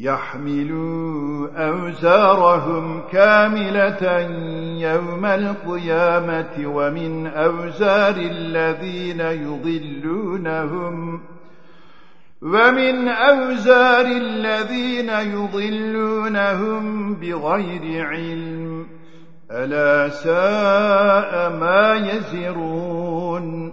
يحملوا أوزارهم كاملة يوم القيامة ومن أوزار الذين يضلونهم ومن أوزار الذين يضلونهم بغير علم ألا ساء ما يزرون